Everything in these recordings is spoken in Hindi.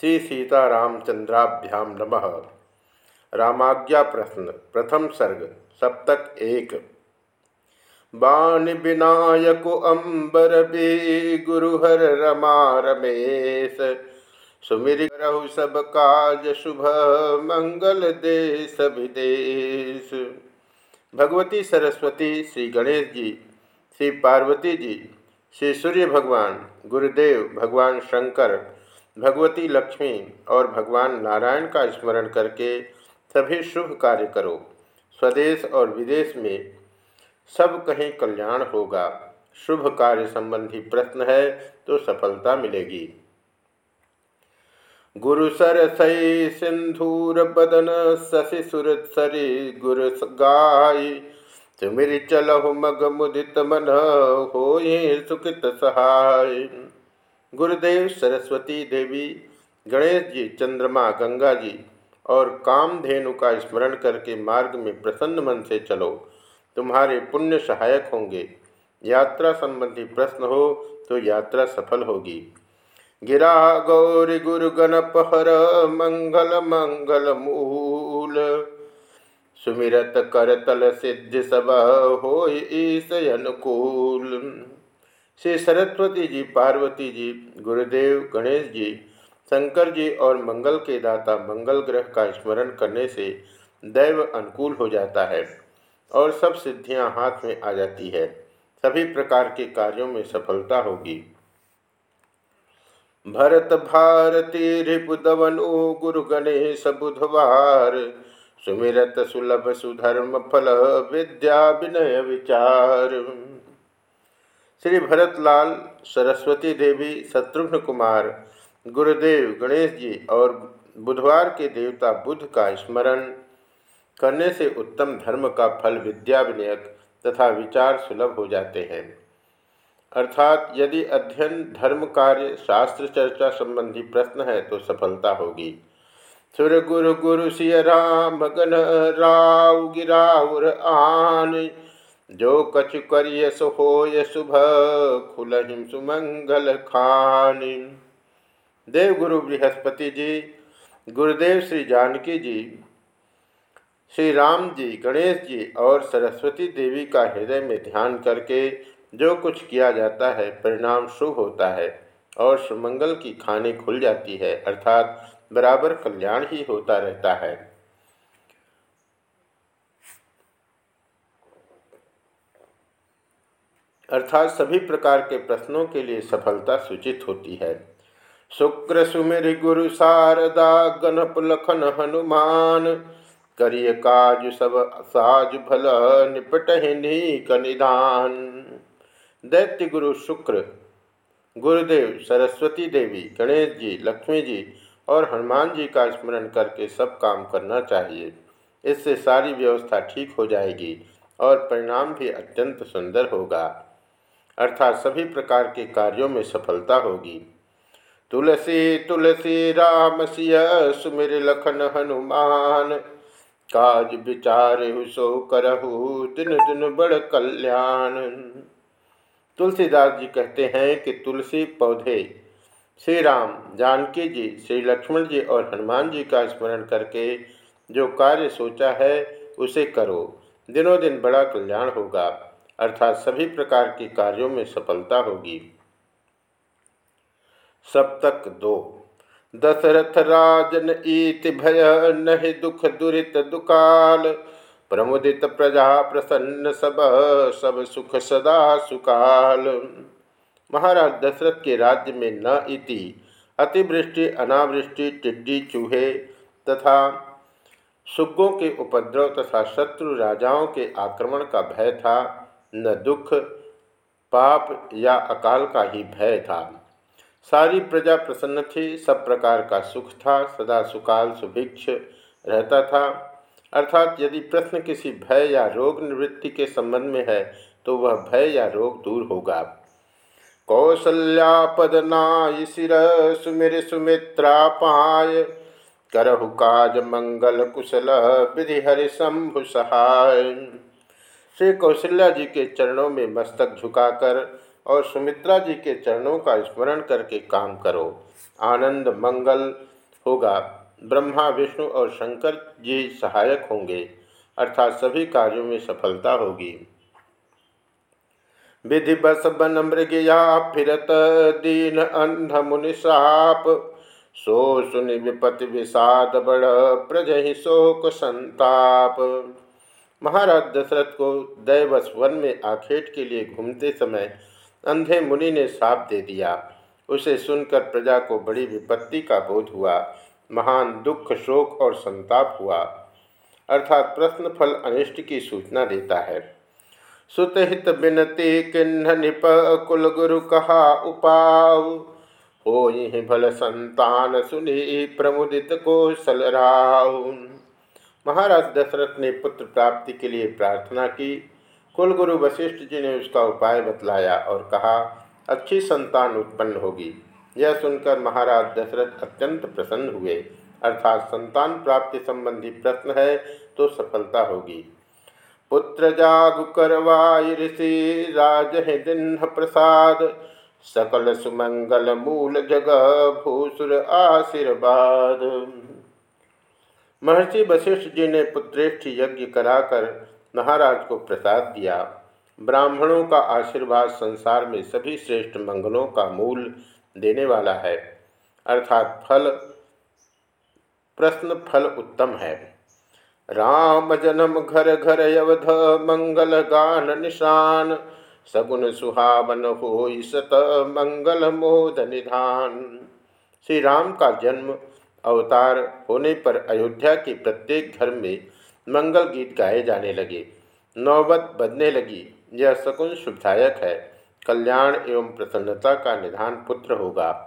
श्री सीतारामचंद्राभ्याम नमः। रामाज्ञा प्रश्न, प्रथम सर्ग, सप्तक एक। बाण विनायक अंबर बे गुरुहर रमा रमेश सुमिर रहु सब काज शुभ मंगल देश विदेश भगवती सरस्वती, श्री गणेश जी श्री पार्वती जी श्री सूर्य भगवान, गुरुदेव भगवान शंकर भगवती लक्ष्मी और भगवान नारायण का स्मरण करके सभी शुभ कार्य करो। स्वदेश और विदेश में सब कहीं कल्याण होगा। शुभ कार्य संबंधी प्रश्न है तो सफलता मिलेगी। गुरु सर सई सिंधूर बदन शशि सुर सरी गुरु गाय तुमिर चलहु मग मुदित मन हो सुखित सहाय। गुरुदेव सरस्वती देवी गणेश जी चंद्रमा गंगा जी और कामधेनु का स्मरण करके मार्ग में प्रसन्न मन से चलो। तुम्हारे पुण्य सहायक होंगे। यात्रा संबंधी प्रश्न हो तो यात्रा सफल होगी। गिरा गौरी गुरु गणपहर मंगल मंगल मूल। सुमिरत करतल सिद्ध सब हो अनुकूल। श्री सरस्वती जी, पार्वती जी, गुरुदेव गणेश जी, शंकर जी और मंगल के दाता मंगल ग्रह का स्मरण करने से दैव अनुकूल हो जाता है और सब सिद्धियाँ हाथ में आ जाती है। सभी प्रकार के कार्यों में सफलता होगी। भरत भारती रिपुदवनु गुरु गणेश बुधवार, सुमिरत सुलभ सुधर्म फल विद्या विनय विचार। श्री भरतलाल सरस्वती देवी शत्रुघ्न कुमार, गुरुदेव गणेश जी और बुधवार के देवता बुद्ध का स्मरण करने से उत्तम धर्म का फल विद्या विनयक तथा विचार सुलभ हो जाते हैं। अर्थात यदि अध्ययन, धर्म कार्य, शास्त्र चर्चा संबंधी प्रश्न है तो सफलता होगी। सुर गुरु गुरु सिय राम, गण राव गिराउर आन। जो कछु करिय हो शुभ खुलहिम सुमंगल खान। देव गुरु बृहस्पति जी, गुरुदेव श्री जानकी जी, श्री राम जी, गणेश जी और सरस्वती देवी का हृदय में ध्यान करके जो कुछ किया जाता है, परिणाम शुभ होता है और सुमंगल की खाने खुल जाती है, अर्थात बराबर कल्याण ही होता रहता है। अर्थात सभी प्रकार के प्रश्नों के लिए सफलता सूचित होती है। शुक्र सुमिर गुरु शारदा गणप लखन हनुमान, करिय काज सब साज भल निपट नीक निधान। दैत्य गुरु शुक्र, गुरुदेव सरस्वती देवी, गणेश जी, लक्ष्मी जी और हनुमान जी का स्मरण करके सब काम करना चाहिए। इससे सारी व्यवस्था ठीक हो जाएगी और परिणाम भी अत्यंत सुंदर होगा। अर्थात सभी प्रकार के कार्यों में सफलता होगी। तुलसी तुलसी राम सिय, सुमिर लखन हनुमान। काज विचार सो करहु, दिन दिन बड़ कल्याण। तुलसीदास जी कहते हैं कि तुलसी पौधे, श्री राम, जानकी जी, श्री लक्ष्मण जी और हनुमान जी का स्मरण करके जो कार्य सोचा है, उसे करो। दिनों दिन बड़ा कल्याण होगा। अर्थात सभी प्रकार के कार्यों में सफलता होगी। सप्तक दो। दशरथ राजन ईति भय नहि दुख दुरित दुकाल, प्रमुदित प्रजा प्रसन्न सब सब सुख सदा सुकाल। महाराज दशरथ के राज्य में न इति, अतिवृष्टि, अनावृष्टि, टिड्डी, चूहे तथा सुग्गों के उपद्रव तथा शत्रु राजाओं के आक्रमण का भय था। न दुख, पाप या अकाल का ही भय था। सारी प्रजा प्रसन्न थी, सब प्रकार का सुख था, सदा सुकाल सुभिक्ष रहता था। अर्थात यदि प्रश्न किसी भय या रोग निवृत्ति के संबंध में है तो वह भय या रोग दूर होगा। कौशल्यापद नाय सिर सुमिर सुमित्रा पाय, करहु काज मंगल कुशल विधि हरि शंभु सहाय। श्री कौशल्या जी के चरणों में मस्तक झुकाकर और सुमित्रा जी के चरणों का स्मरण करके काम करो। आनंद मंगल होगा। ब्रह्मा, विष्णु और शंकर जी सहायक होंगे, अर्थात सभी कार्यों में सफलता होगी। विधि बस बन मृगया फिरत, दीन अंध मुनि साप। सो सुनि विपति विषाद बड़, प्रजहि शोक संताप। महाराज दशरथ को दैवस वन में आखेट के लिए घूमते समय अंधे मुनि ने साप दे दिया। उसे सुनकर प्रजा को बड़ी विपत्ति का बोध हुआ। महान दुख, शोक और संताप हुआ। अर्थात प्रश्न फल अनिष्ट की सूचना देता है। सुतहित बिनती किन्ह निप कुल गुरु कहा उपाव हो भल संतान सुनी प्रमुदित कौशल राव महाराज दशरथ ने पुत्र प्राप्ति के लिए प्रार्थना की। कुलगुरु वशिष्ठ जी ने उसका उपाय बतलाया और कहा, अच्छी संतान उत्पन्न होगी। यह सुनकर महाराज दशरथ अत्यंत प्रसन्न हुए। अर्थात संतान प्राप्ति संबंधी प्रश्न है तो सफलता होगी। पुत्र जाग करवाई ऋषि राज प्रसाद। सकल सुमंगल मूल जग भूसुर आशीर्वाद। महर्षि वशिष्ठ जी ने पुत्रेष्ठ यज्ञ कराकर महाराज को प्रसाद दिया। ब्राह्मणों का आशीर्वाद संसार में सभी श्रेष्ठ मंगलों का मूल देने वाला है। अर्थात फल, प्रश्न फल उत्तम है। राम जन्म घर घर अवध मंगल गान निशान सगुन सुहावन हो सत मंगल मोद निधान। श्री राम का जन्म अवतार होने पर अयोध्या के प्रत्येक घर में मंगल गीत गाए जाने लगे। नौबत बदने लगी। यह सकुन शुभदायक है। कल्याण एवं प्रसन्नता का निधान पुत्र होगा।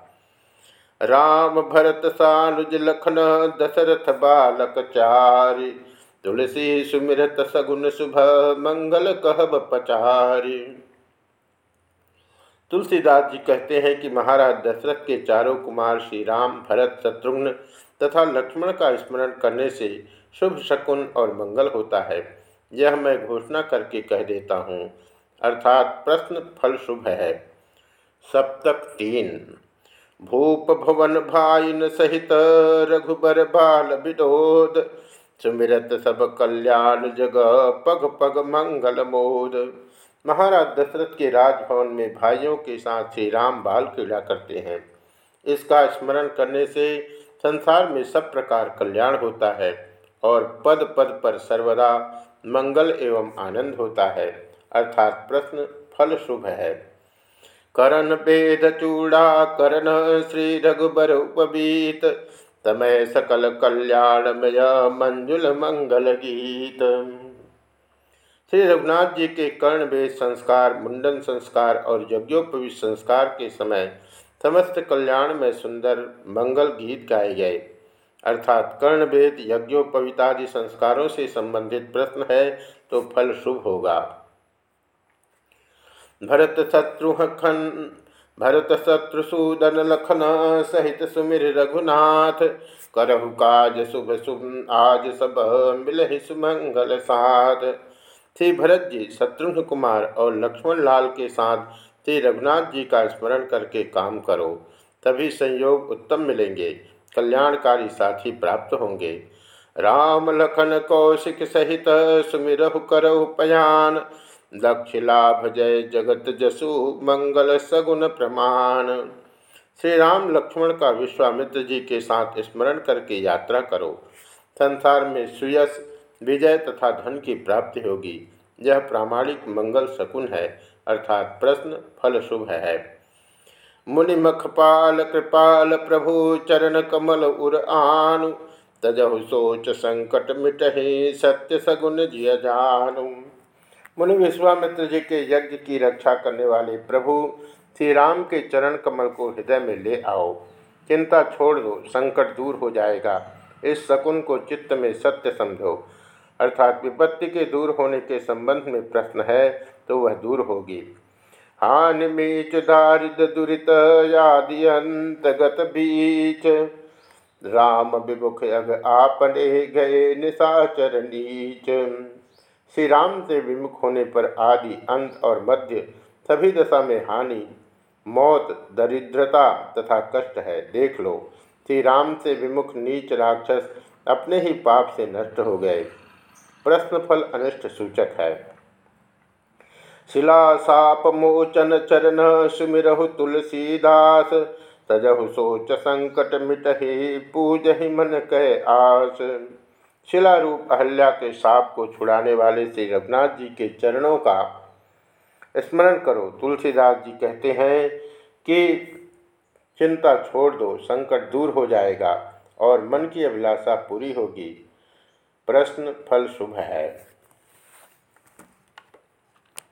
राम भरत सानुज लखन दशरथ बालक चारि। तुलसी सुमिरत सगुन शुभ मंगल कहब पचारि। तुलसीदास जी कहते हैं कि महाराज दशरथ के चारों कुमार श्री राम, भरत, शत्रुघ्न तथा लक्ष्मण का स्मरण करने से शुभ शकुन और मंगल होता है। यह मैं घोषणा करके कह देता हूँ। अर्थात प्रश्न फल शुभ है। सप्तक तीन। भूप भवन भाइन सहित रघुबर बाल विनोद सुमिरत सब कल्याण जग पग पग मंगल मोद। महाराज दशरथ के राजभवन में भाइयों के साथ श्री राम बाल क्रीड़ा करते हैं। इसका स्मरण करने से संसार में सब प्रकार कल्याण होता है और पद पद पर सर्वदा मंगल एवं आनंद होता है। अर्थात प्रश्न फल शुभ है। करण वेद चूड़ा, करण श्री रघुबर उपबीत तमय सकल कल्याणमय मंजुल मंगल गीत। श्री रघुनाथ जी के कर्ण वेद संस्कार, मुंडन संस्कार और यज्ञोपवी संस्कार के समय समस्त कल्याण में सुंदर मंगल गीत गाए गए। अर्थात कर्ण वेद यज्ञोपवितादि संस्कारों से संबंधित प्रश्न है तो फल शुभ होगा। भरत शत्रुहन भरत शत्रुसूदन लखन सहित सुमिर रघुनाथ, करहु काज शुभ शुभ आज सब मिल सुमंगल साथ। श्री भरत जी, शत्रुघ्न कुमार और लक्ष्मण लाल के साथ श्री रघुनाथ जी का स्मरण करके काम करो, तभी संयोग उत्तम मिलेंगे, कल्याणकारी साथी प्राप्त होंगे। राम लखन कौशिक सहित सुमिरहु करहु पयान लक्ष्य लाभ जय जगत जसु मंगल सगुन प्रमाण। श्री राम लक्ष्मण का विश्वामित्र जी के साथ स्मरण करके यात्रा करो। संसार में सुयस विजय तथा धन की प्राप्ति होगी। यह प्रामाणिक मंगल शकुन है, अर्थात प्रश्न फल शुभ है। मुनि मखपाल कृपाल प्रभु चरण कमल उर आनु, तजहु सोच संकट मिटहे सत्य सगुन जिय जानु। मुनि विश्वामित्र जी के यज्ञ की रक्षा करने वाले प्रभु श्री राम के चरण कमल को हृदय में ले आओ। चिंता छोड़ दो, संकट दूर हो जाएगा। इस शकुन को चित्त में सत्य समझो। अर्थात विपत्ति के दूर होने के संबंध में प्रश्न है तो वह दूर होगी। हानि मीच दारिद दुरित आदि अंतगत बीच। राम विमुख अग आपने गए निशाचर नीच। श्री राम से विमुख होने पर आदि अंत और मध्य सभी दशा में हानि, मौत, दरिद्रता तथा कष्ट है, देख लो। श्री राम से विमुख नीच राक्षस अपने ही पाप से नष्ट हो गए। प्रश्नफल अनिष्ट सूचक है। शिला साप मोचन चरण सुमिरहु तुलसीदास, तजहु सोच संकट मिट मिटहि पूज ही मन कह आस। शिला रूप अहल्या के साप को छुड़ाने वाले श्री रघुनाथ जी के चरणों का स्मरण करो। तुलसीदास जी कहते हैं कि चिंता छोड़ दो, संकट दूर हो जाएगा और मन की अभिलाषा पूरी होगी। प्रश्न फल शुभ है।